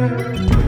Música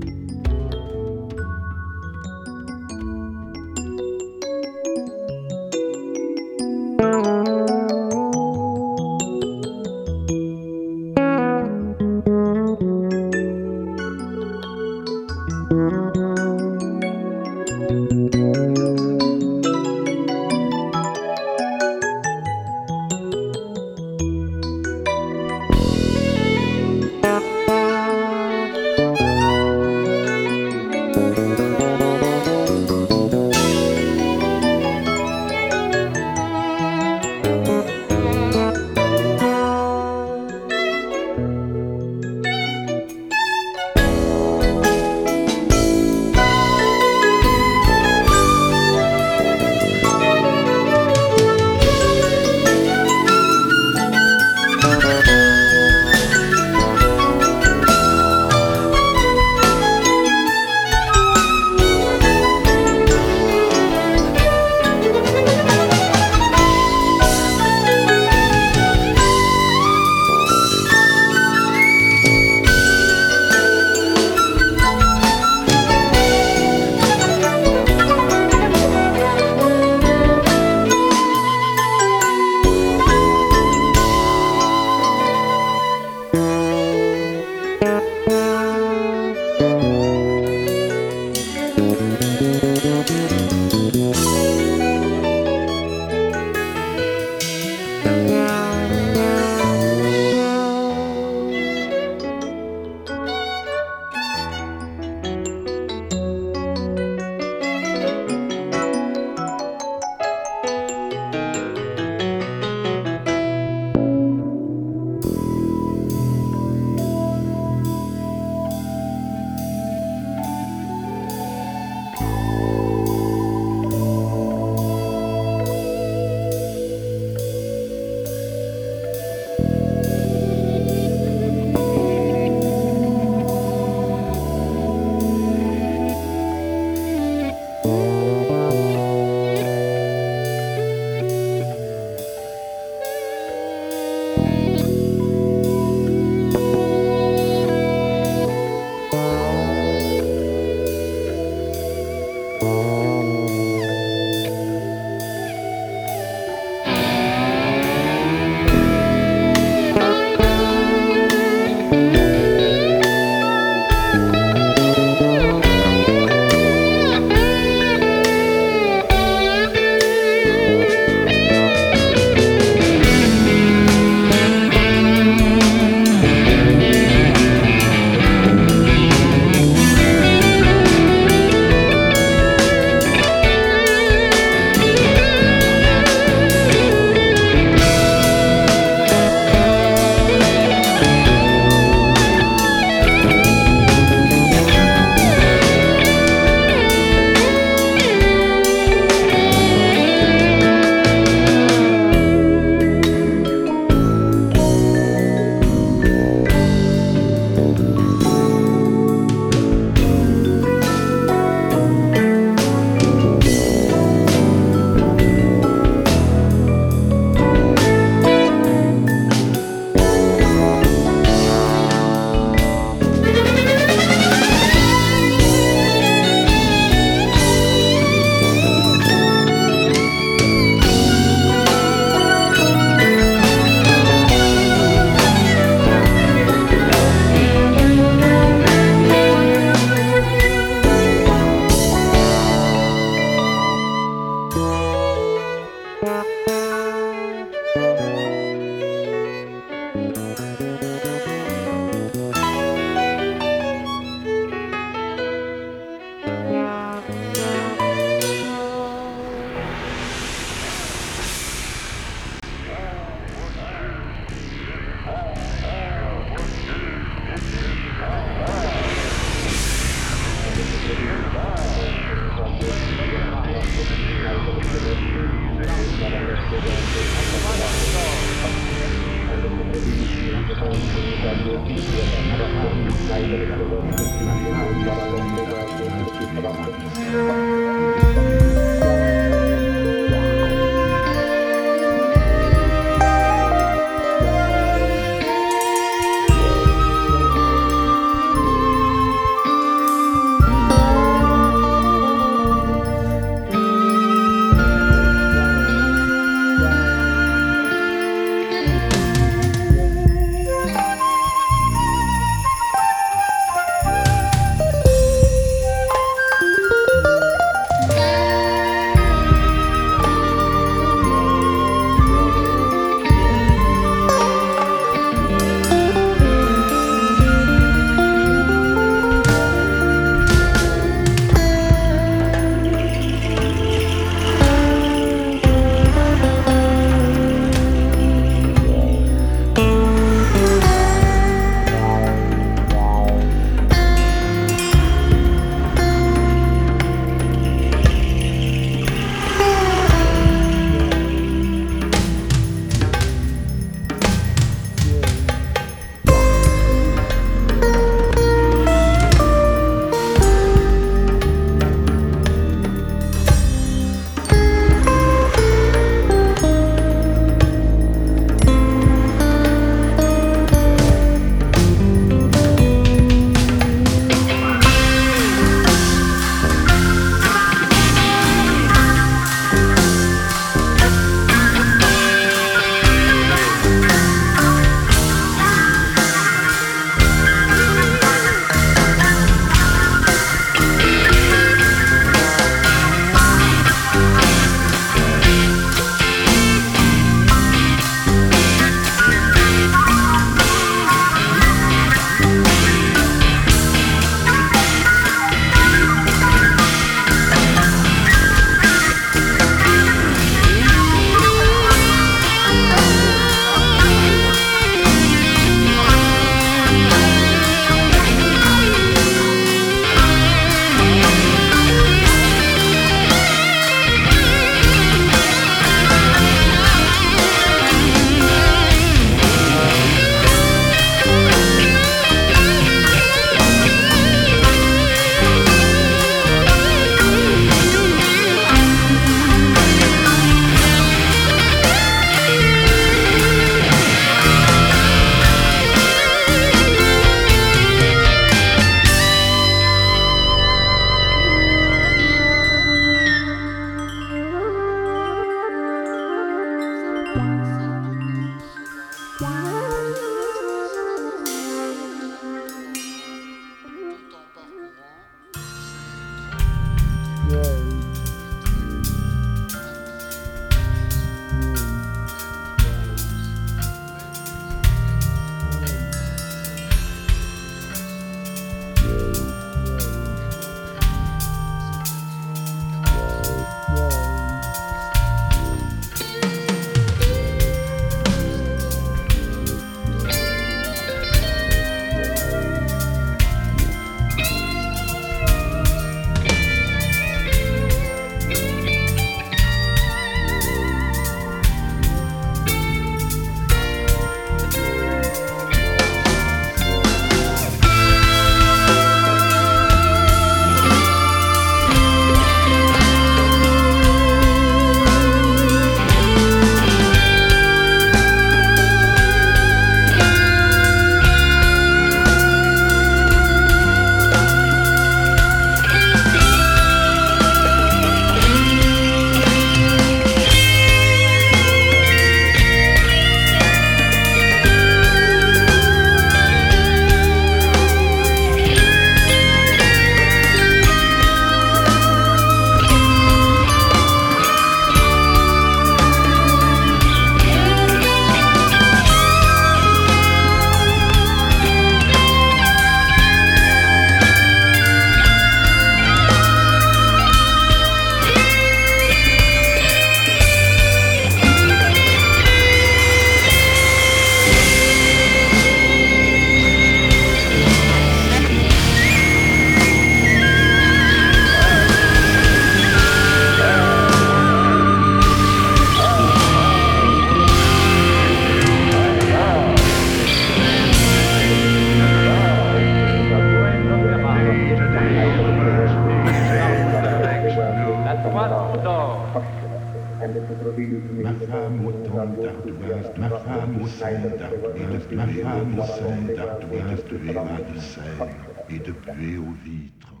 Ma femme au temps d'ardoise, ma femme au sang d'ardoise, ma femme au sang d'ardoise de Léma de Seine et de buée aux vitres.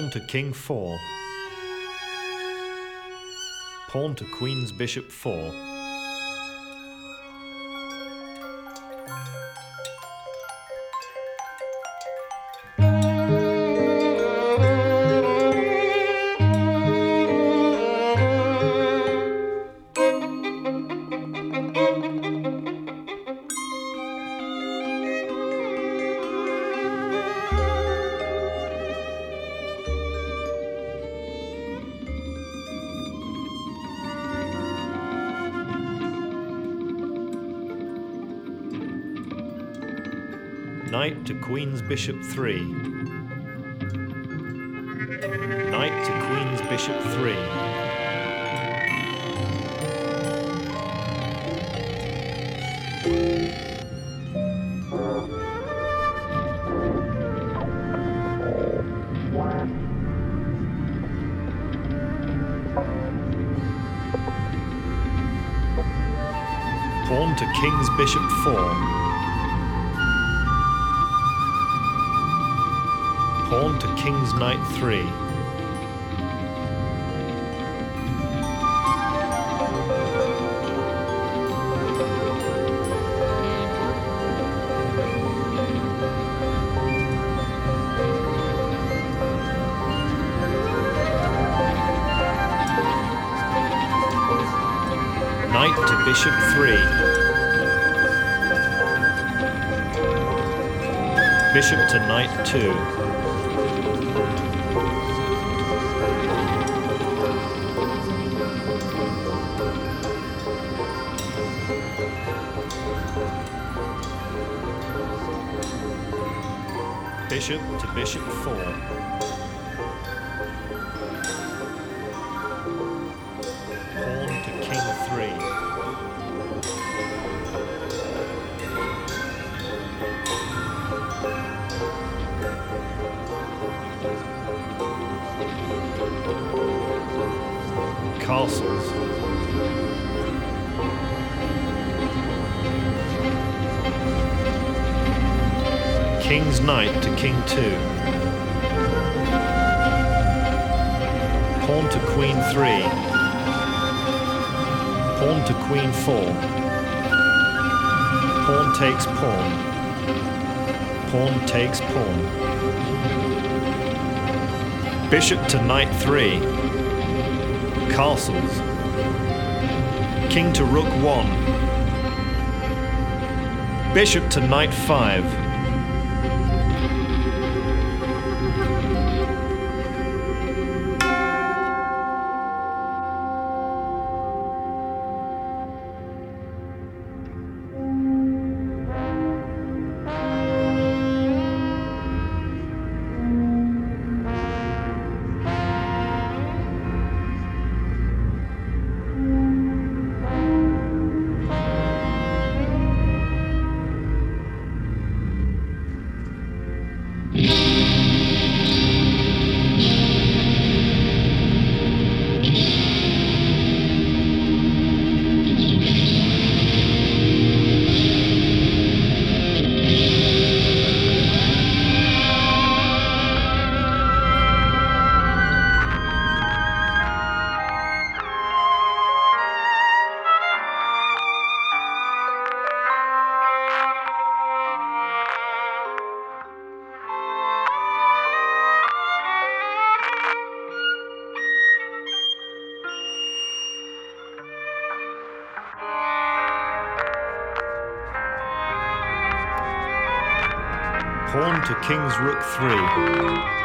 Pawn to King 4. Pawn to Queen's Bishop 4. Knight to Queen's Bishop 3. Knight to Queen's Bishop 3. Pawn to King's Bishop 4. To King's Knight 3. Knight to Bishop 3. Bishop to Knight 2. Bishop to Bishop 4. King's knight to king 2. Pawn to queen 3. Pawn to queen 4. Pawn takes pawn. Pawn takes pawn. Bishop to knight 3. Castles. King to rook 1. Bishop to knight 5. King's rook 3.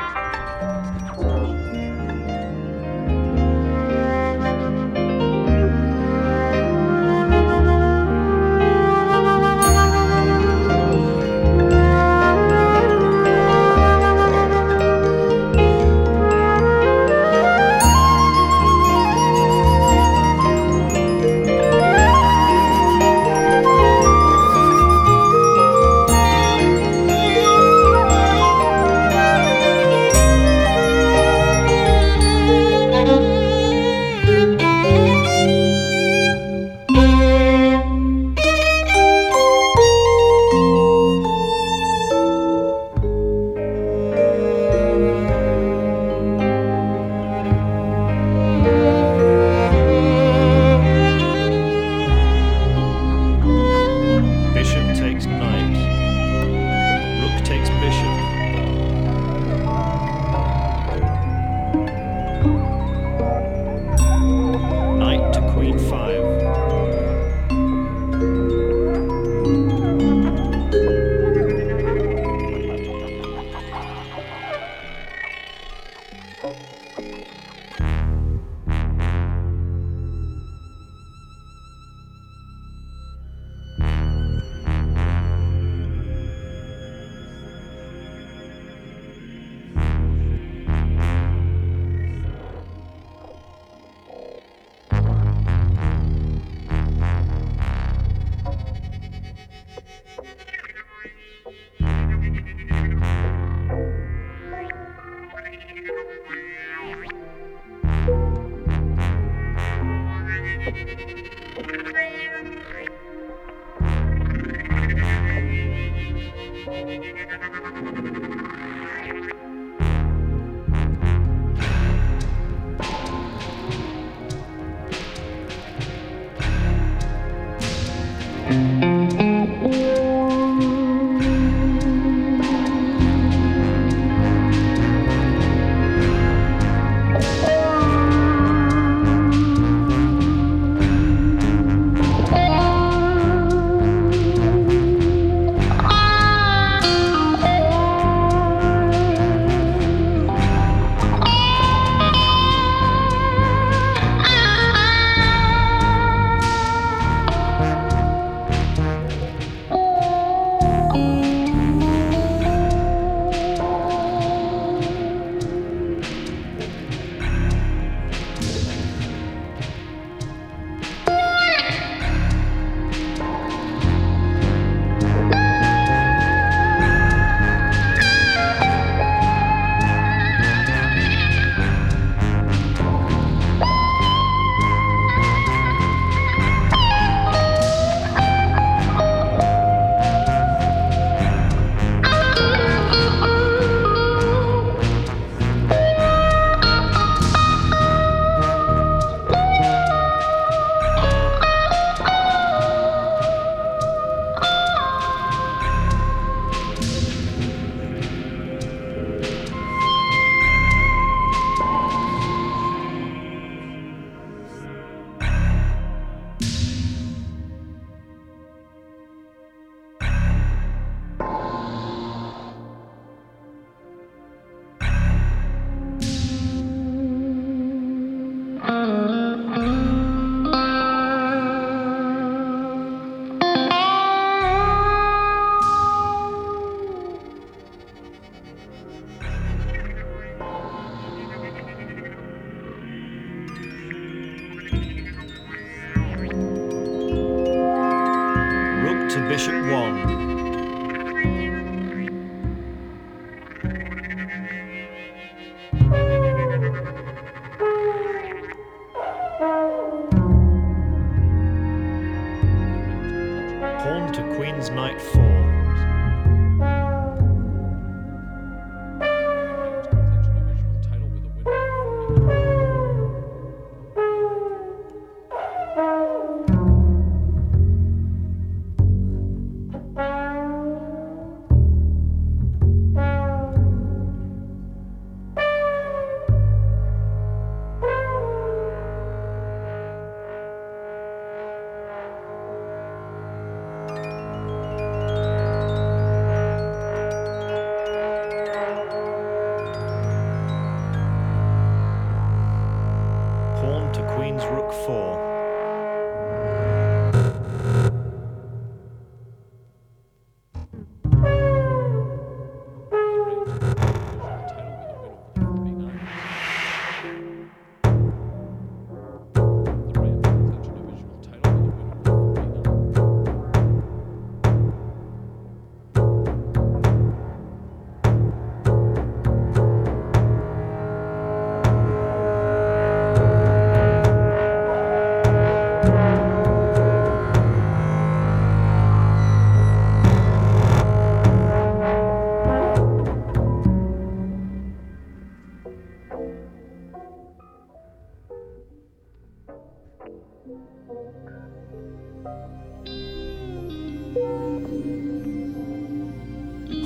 Bishop 1.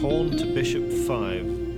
Pawn to bishop 5.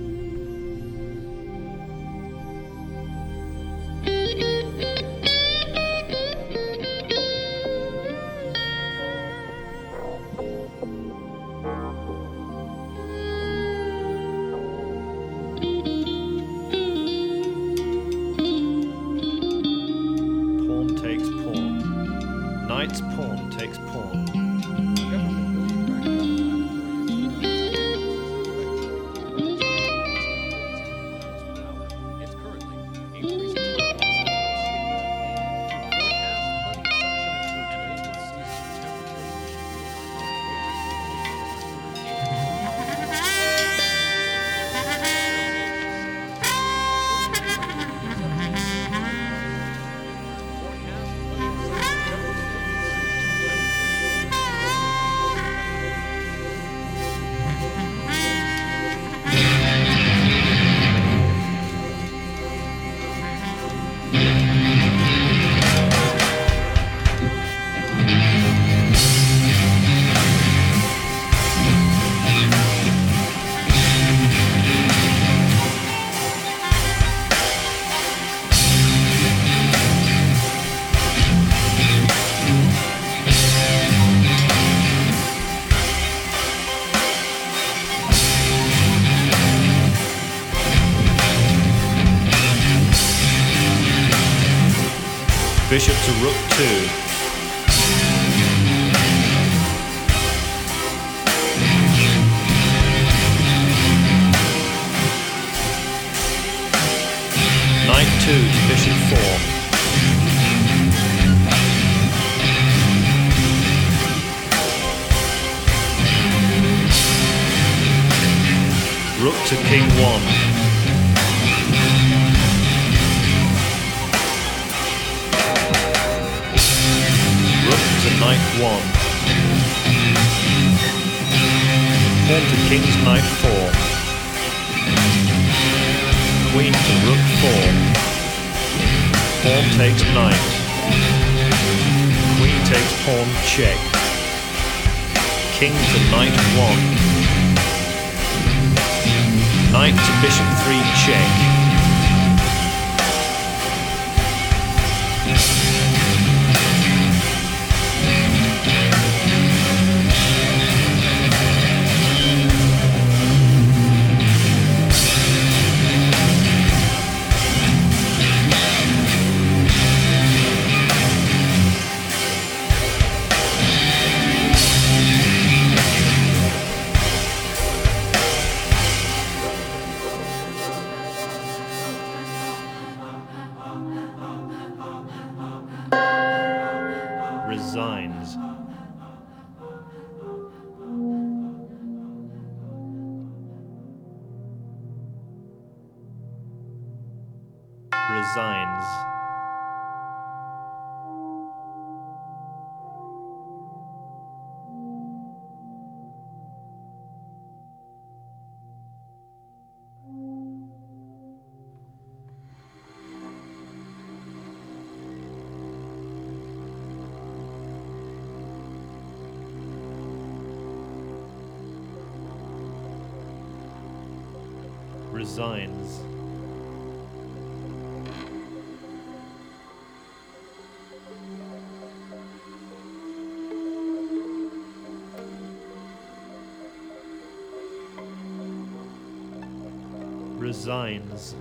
Rook to king 1. Rook to knight 1. Pawn to king's knight 4. Queen to rook 4. Pawn takes knight. Queen takes pawn check. King to knight 1. Knight to bishop 3 check. Resigns,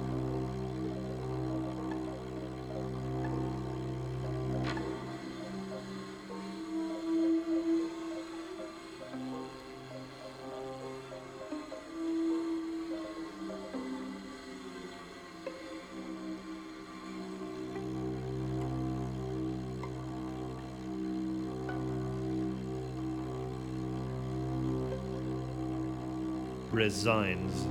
resigns,